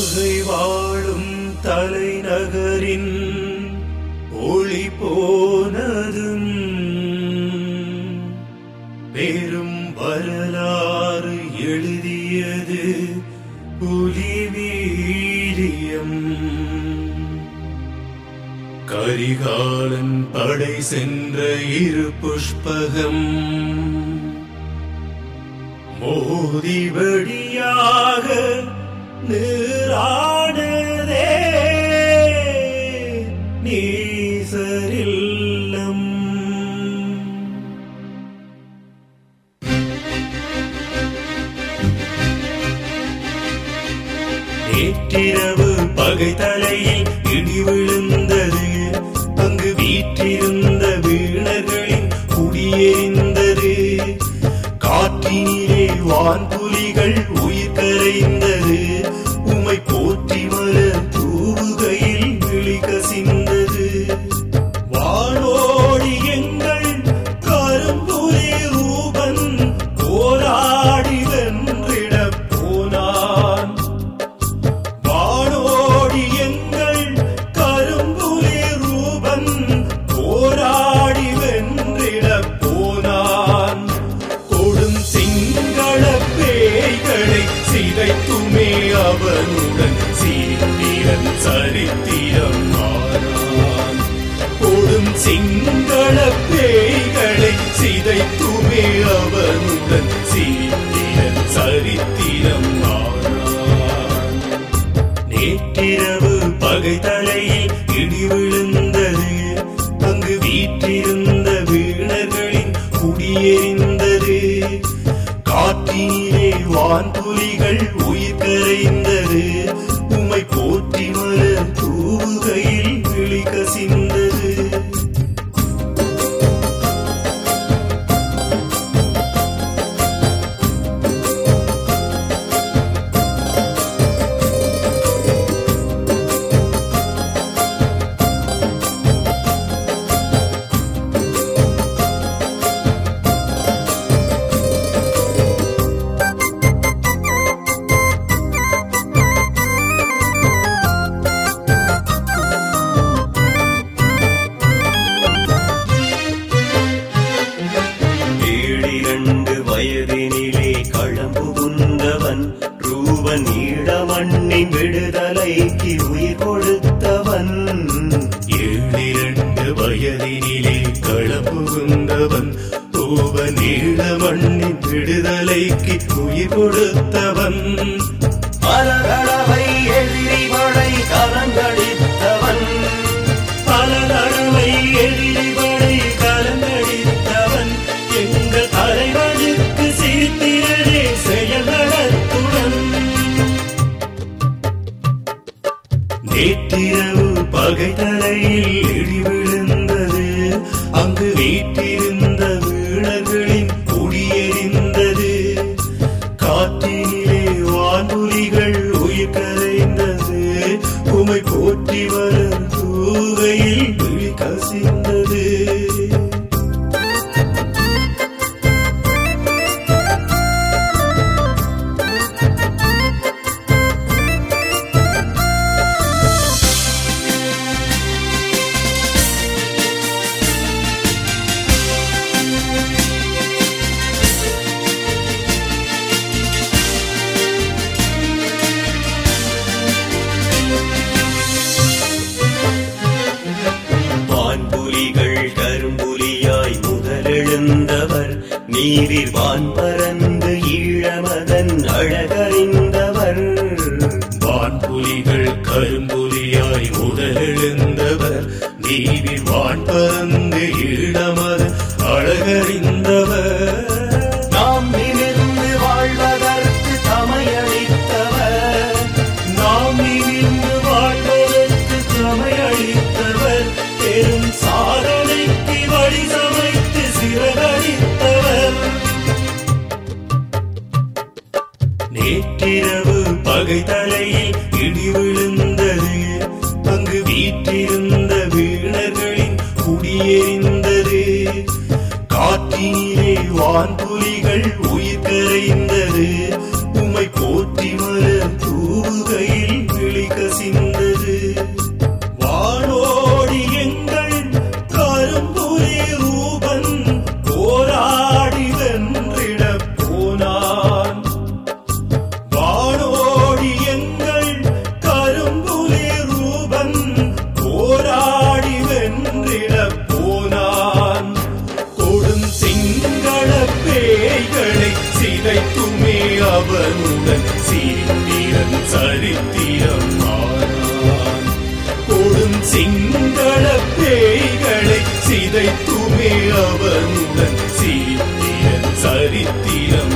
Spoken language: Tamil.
பகை வாழும் தலைநகரின் ஒளி போனதும் பெரும் வரலாறு எழுதியது புலி வீரியம் கரிகாலன் படை சென்ற இரு புஷ்பகம். மோதிபடியாக நீரானதே நீசரில்லம். நேற்றிரவு பகை தலையில் இடி விழுந்தது. அங்கு வீற்றிருந்த வீணர்களின் குடியெறிந்தது. காற்றினிலே வான்புலிகள் உயிர் கரைந்தது. நேற்றிரவு பகை தலையில் இடி விழுந்தது. அங்கு வீற்றிருந்த வீணர்களின் குடியெறிந்தது காற்றினிலே வான்புலிகள் உயிர் கரைந்தது. வயதினிலே களம்பு புந்தவன் ரூபன் ஈழமண்ணின் விடுதலைக்கு உயிர் கொடுத்தவன். ஏழிரண்டு வயதினிலே களப்புகுந்தவன் தூவ நீள மண்ணின் விடுதலைக்கு உயிர் கொடுத்தவன். நேற்றிரவு பகை தலையில் இடி விழுந்தது. அங்கு வீட்டிருந்த நீரில் வான் பறந்து ஈழமதன் அழகறிந்தவர். வான்புலிகள் கரும்புலியாய் உடலெழுந்தவர். நீரில் வான் பறந்து ஈழமதன் அழகறிந்தவர். வீற்றிருந்த வீணர்களின் குடியெறிந்தது. காற்றினிலே வான்புலிகள் உயிர் கரைந்தது. போனான். கொடும் சிங்கள பேய்களை சிதைக்குமே அவனுடன் சிரித்திரன் சரித்திரம் மாறான் கொடும் சிங்கள பேய்களை சிதைக்குமே அவனுடன் சிரித்திரன் சரித்திரம்